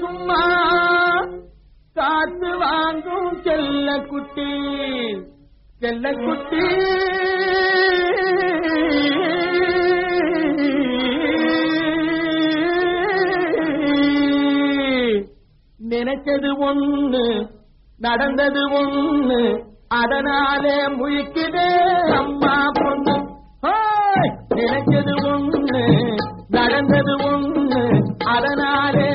சும்மா காத்து வாங்கும் செல்ல குட்டி செல்ல குட்டி. நினைச்சது ஒண்ணு நடந்தது ஒண்ணு அதனாலே முழிக்குதே அம்மா பொண்ணு. நினைச்சது ஒண்ணு நடந்தது ஒண்ணு அதனாலே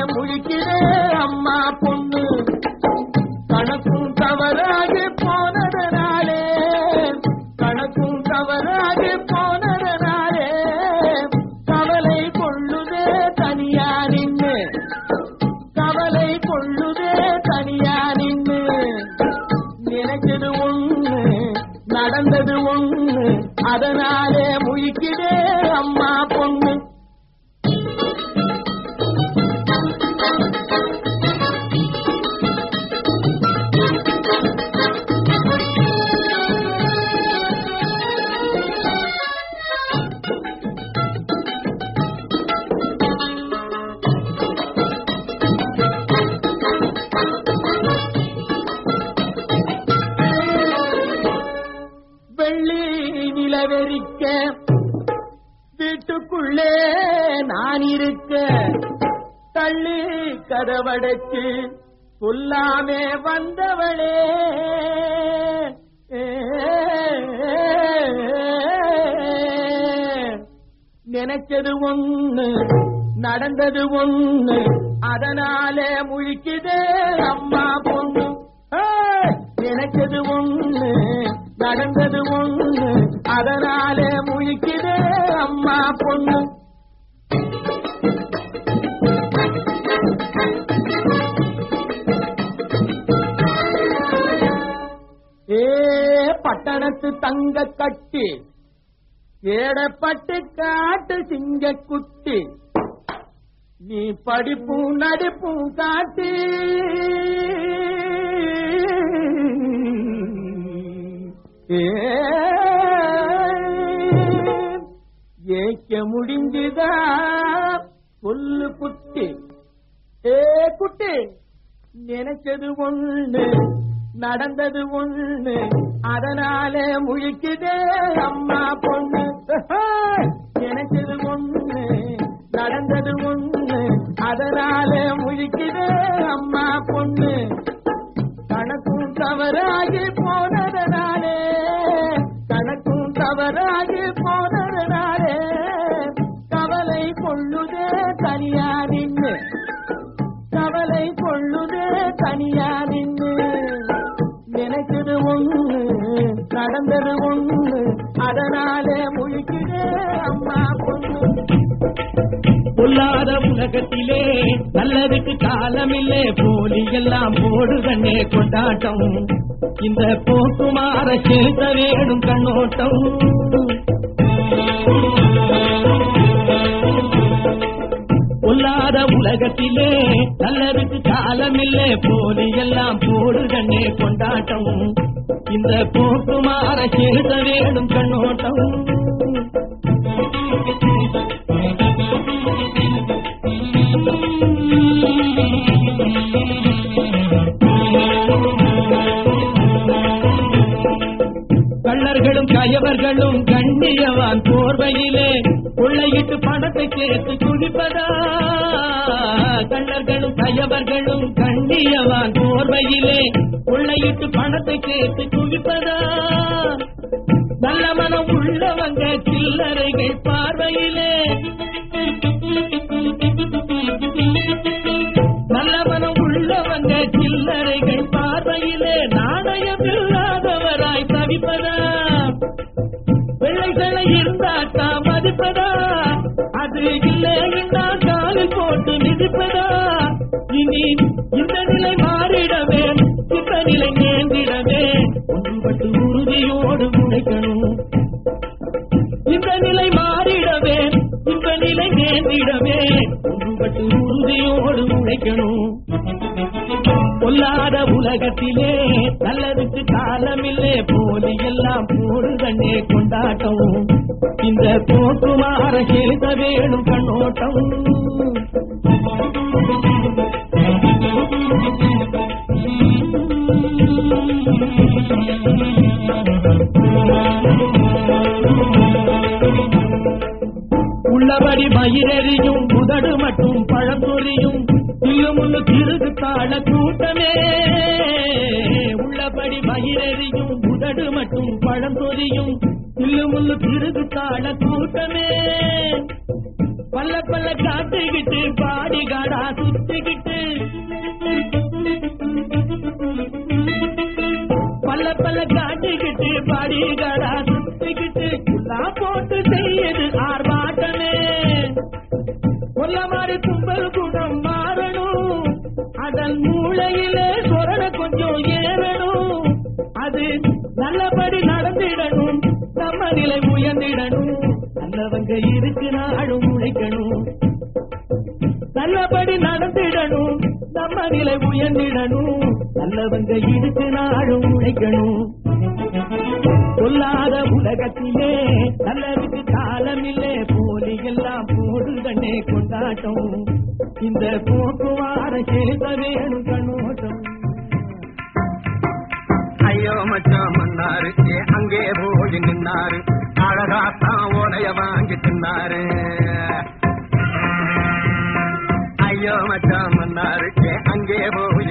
வெறிக்க வீட்டுக்குள்ளே நான் இருக்க. தள்ளி கதவடைச்சு சொல்லாமே வந்தவளே. நினைச்சது ஒண்ணு நடந்தது ஒண்ணு அதனாலே முழிக்குதே அம்மா பொண்ணு. நினைச்சது ஒண்ணு. நடந்தது ஒண்ணு. அதனாலே முழிக்குதே அம்மா பொண்ணு. ஏ பட்டணத்து தங்க கட்டி. ஏடப்பட்டு காட்டு சிங்க குட்டி. நீ படிப்பும் நடிப்பும் காட்டி. ஏக்க முடிஞ்சுதா? சொல்லு குட்டி. ஏ குட்டி நினைச்சது ஒண்ணு நடந்தது ஒண்ணு அதனாலே முழிக்குதே அம்மா பொண்ணு. நினைச்சது ஒண்ணு நடந்தது ஒண்ணு அதனாலே உலகத்திலே நல்லதுக்கு காலமில்லே. போலி எல்லாம் போடுதண்ணே கொண்டாட்டம். இந்த போக்குமாற செலுத்த வேணும் கண்ணோட்டம். பொல்லாத உலகத்திலே நல்லதுக்கு காலமில்லே. போலி எல்லாம் போடுதண்ணே கொண்டாட்டம். இந்த போக்குமாற செலுத்த வேணும் கண்ணோட்டம். கயவர்களும் கண்டியவான் போர்வையிலே கொள்ளையிட்டு பணத்தை சேர்த்து குடிப்பதா கள்ளர்களும் கயவர்களும் கண்டியவான் போர்வையிலே கொள்ளையிட்டு பணத்தை சேர்த்து குடிப்பதா நல்ல மனம் உள்ளவங்க சில்லறைகள் பார்வையிலே. நல்ல மனம் உள்ளவங்க சில்லறைகள் பார்வையிலே. நாணயம் இல்லாதவராய் தவிப்பதா? பிள்ளைகளை இருந்தாட்டா மதிப்பதா? அது இல்லை என்றால் காலில் போட்டு மிதிப்பதா? இனி இந்த நிலை மாறிடவே இந்த நிலை நேர்ந்திடவே. ஒன்றுபட்டு உலகத்திலே நல்லதுக்கு காலமில்லே போலி எல்லாம் போடுதண்ணே கொண்டாட்டம். இந்த போக்குமாற செலுத்த வேணும் கண்ணோட்டம். உள்ளபடி மயிரெறியும் உதடு மட்டும் பழம்பொறியும் தில்லுமுள்ளு திருகு தாழ கூட்டமே. உள்ளபடி மயிரெறியும் உதடு மட்டும் பழந்தொறியும் முள்ளு முள்ளு திருகு தாழ கூட்டமே. பல்ல பல்ல காத்துக்கிட்டு பாடி காடா சுத்திக்கிட்டு. பல்ல பல்ல காட்டுக்கிட்டு பாடி காடா சுத்திக்கிட்டு. குல்லா போட்டு செய்யுது ஆர்ப்பாட்டமே. கொல்ல மாதிரி தும்பல் குணம் மாறணும். அதன் மூளையிலே சொரண கொஞ்சம் அது நல்லபடி நடந்திடணும். நம்ம நிலை உயர்ந்திடணும். நல்லவங்க இருக்கு நாடும் உழைக்கணும். நல்லபடி நடந்திடணும். நம்ம நிலை உயர்ந்திடணும். நல்லவங்க இருக்கு நாடும் உழைக்கணும். சொல்லாத உலகத்திலே நல்லதுக்கு காலமில்லே. போலி எல்லாம் போடுதண்ணே கொண்டாட்டம். இந்த போக்குவார செலுத்த வேணும் கண்ணோட்டம். ஐயோ மச்சான் மன்னாரு. ஏ அங்கே போய் நின்னாரு. அழகாத்தான் உடைய வாங்கி தின்னாரு. ஐயோ மச்சான் மன்னாரு. ஏ அங்கே போய்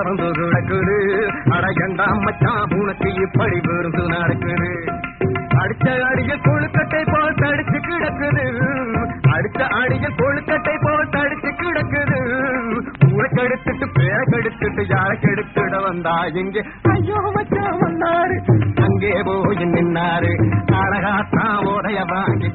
கூட சிறந்து கிடக்குது அடையண்டா மச்சான் உனக்கு இப்படி விருந்து நடக்குது. அடிச்ச அடியில் கொழுக்கட்டை போல் தடிச்சு கிடக்குது. அடிச்ச அடியில் கொழுக்கட்டை போல் தடிச்சு கிடக்குது. ஊருக்கு எடுத்துட்டு பேரை கெடுத்துட்டு யாரை கெடுத்துட வந்தா? இங்கே ஐயோ மச்சான் வந்தாரு. அங்கே போய் நின்னாரு. அழகாத்தான் உடைய வாங்கி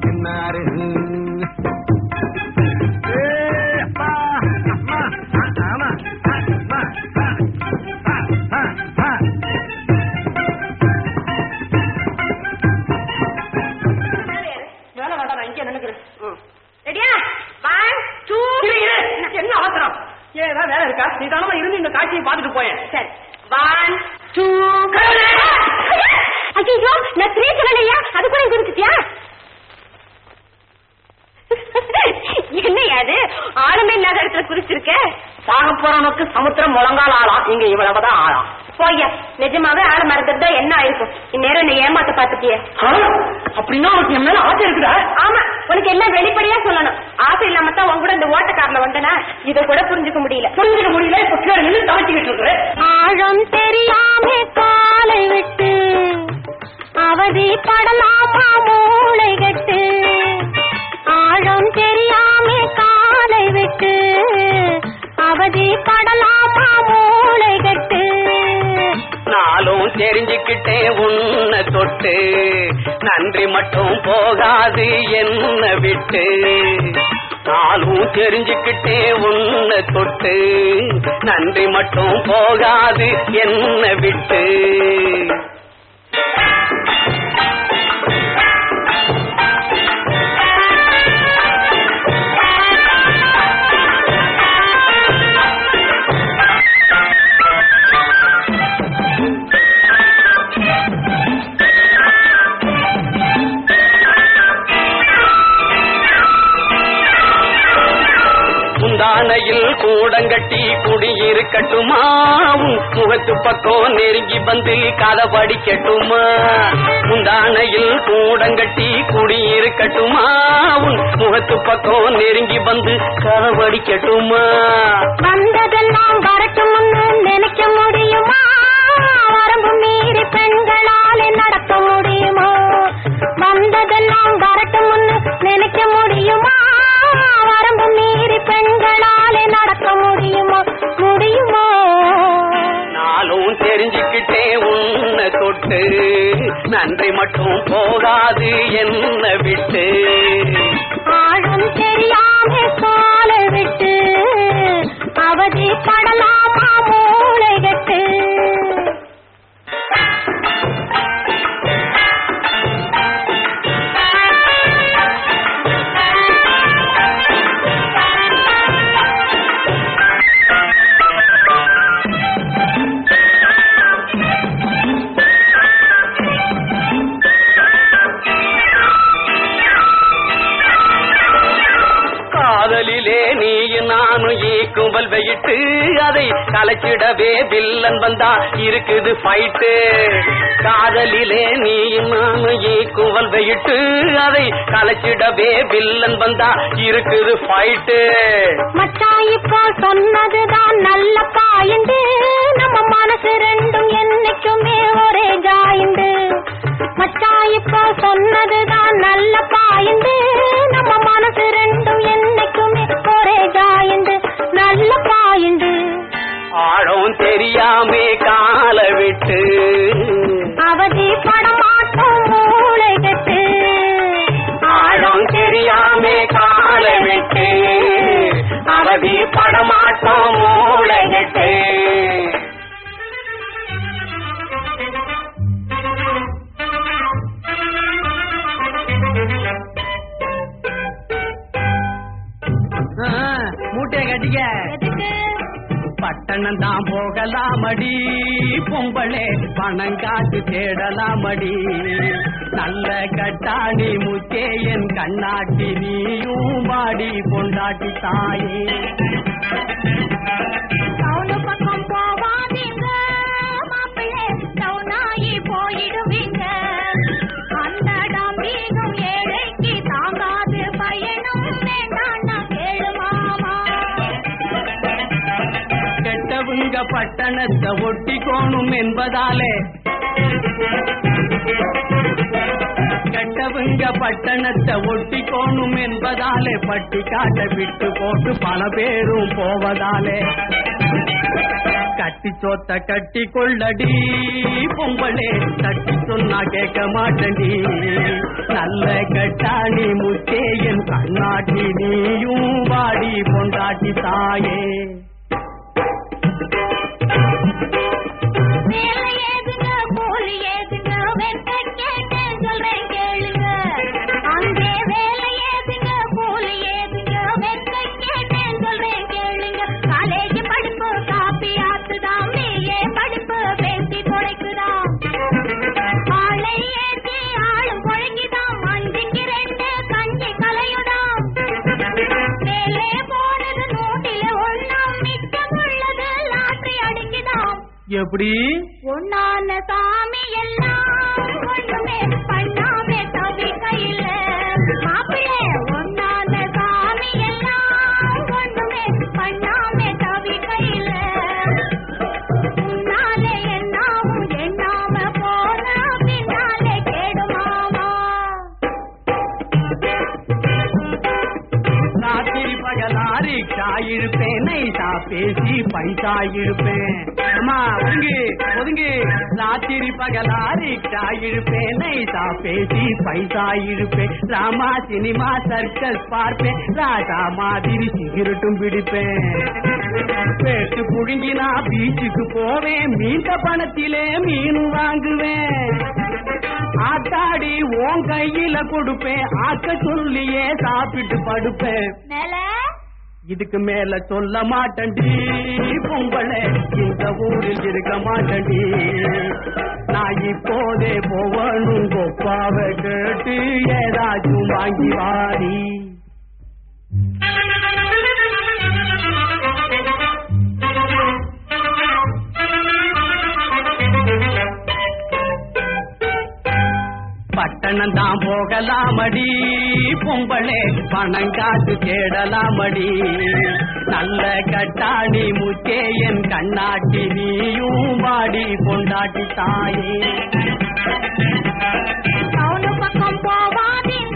ஓட்டக்காரல இத கூட புரிஞ்சுக்க முடியல. புரிஞ்சுக்க முடியல இப்ப கீழே நின்று தவச்சிக்கிட்டு இருக்கிறேன் ஆழம் தெரியாம காலை விட்டு அவதி படலாமா மூளை கட்டு. ஆழம் தெரியாம காலை விட்டு அவதி படலாமா மூளை கட்டு. நாளும் தெரிஞ்சுக்கிட்டேன் உன்னை தொட்டு நன்றி மட்டும் போகாது என்ன விட்டு. நாளும் தெரிஞ்சுக்கிட்டே உன்னை தொட்டு நன்றி மட்டும் போகாது என்ன விட்டு. பக்கம் நெருங்கி வந்து கதை படிக்கட்டுமா முந்தானையில் கூடங்கட்டி குடியிருக்கட்டுமா? உன் முகத்து பக்கம் நெருங்கி வந்து கதவடிக்கட்டுமா வந்ததெல்லாம் என்ன அதை கலைச்சிடவே வில்லன் வந்தா இருக்குது ஃபைட்டு காதலிலே நீயும் நானும் ஈக்கும்பல் வெயிட்டு அதை கலைச்சிடவே வில்லன் வந்தா இருக்குது ஃபைட்டு மச்சா இப்போ சொன்னதுதான் நல்ல பாயிண்டு எதுக்கு பட்டணம் தான் போகலாமடி. பொம்பளே பணம் காசு தேடலாமடி. நல்ல கட்டாணி முத்தே என் கண்ணாட்டி நீயும் மாடி பொண்டாட்டி தாயே. பட்டணத்தை ஒட்டிக்கோணும் என்பதாலே. கெட்டவங்க பட்டணத்தை ஒட்டிக்கோணும் என்பதாலே. பட்டி காட்ட விட்டு போட்டு பல பேரும் போவதாலே. கட்டி சோத்த கட்டி கொள்ளடி பொங்கலே தட்டி சொன்னா கேட்க மாட்டடி நல்ல கட்டாணி முத்தே என் கண்ணாட்டி நீயும் வாடி பொண்டாட்டி தாயே. வேலை ஏதுங்க கூலி எப்படி? ஒன்னான சாமி எல்லாம் இருப்பேன். நைட்டா பேசி பைசா இருப்பேன். அம்மா ஒதுங்கு ஒதுங்கு. ராத்திரி பகலா ரிக்ஷா இருப்பேன். நைட்டா பேசி பைசா இருப்பேன். ராமா சினிமா சர்க்கஸ் பார்ப்பேன். ராஜா மாதிரி சிகரெட்டும் பிடிப்பேன். பேட்டு புழுங்கினா பீச்சுக்கு போவேன். மீண்ட பணத்திலே மீன் வாங்குவேன். ஆத்தாடி உன் கையில கொடுப்பேன். ஆக்க சொல்லியே சாப்பிட்டு படுப்பேன். இதுக்கு மேல சொல்ல மாட்டண்டி பொம்பளை இந்த ஊரில் இருக்க மாட்டண்டி நான் இப்போதே போவனும் கொப்பாவை கேட்டு ஏதாச்சும் வாங்கி வாடி. பட்டணம் தான் போகலாமடி. பொம்பளே பணம் காசு தேடலாமடி. நல்ல கட்டாணி முத்தே என் கண்ணாட்டி நீயும் வாடி கொண்டாட்டி தாயே. பக்கம் போவாதீங்க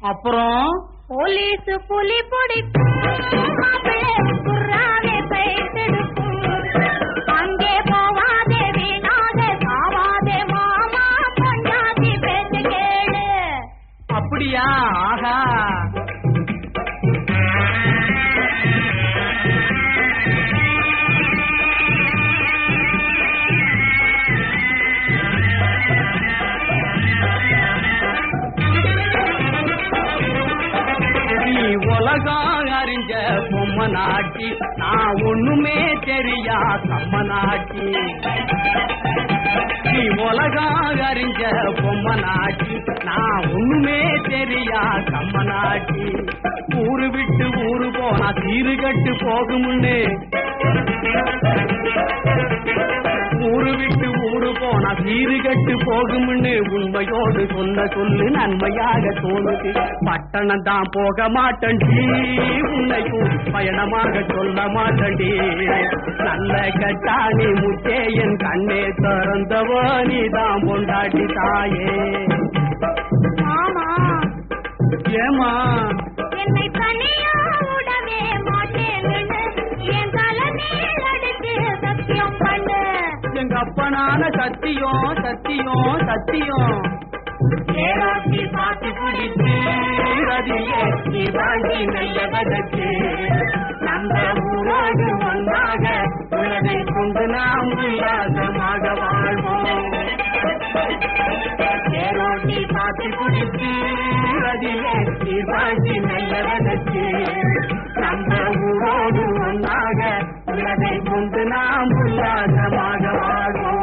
அப்புறம்? போலீஸ் புலி பிடிக்கும். குர்ராவே பைத்தெடுக்கும் அங்கே போவாதே வீணாதே சாவாதே மாமா பேச்சு கேளு. அப்படியா? ஆஹா. பொம்ம நான் ஒண்ணுமே தெரியா சம்மநாட்டி நீ உலகம் அறிஞ்ச பொம்மை நாட்டி நான் ஒண்ணுமே தெரியா சம்ம நாட்டி ஊரு விட்டு ஊரு போனா தீரு கட்டு போகுமுன்னு ஊரு விட்டு ஊரு போனா தீரு கட்டு போகும்னு உண்மையோடு சொன்ன சொல்லு நன்மையாக தோணுது. பட்டணம் தான் போக மாட்டண்டி உன்னையும் பயணமாக சொல்ல மாட்டண்டி நல்ல கட்டாணி முத்தே என் கண்ணே திறந்தவ நீதான் பொண்டாட்டி தாயே. ஏமா அப்பனான சத்தியம் சத்தியம் சத்தியம். ஏராட்டி பார்த்து பிடித்து ரதியே வாங்கி நல்ல நம்ம ஊரோடு ஒன்றாக உலகை கொண்டு நாம் உல்லாசமாக வாழ்வோம். ஏரோட்டி பாத்தி பிடித்து ரதியே வாங்கி நல்ல நம்ம ஊரோடு ஒன்றாக மனதை கொண்டு நாம் உல்லாசமாக வாழ்வோம்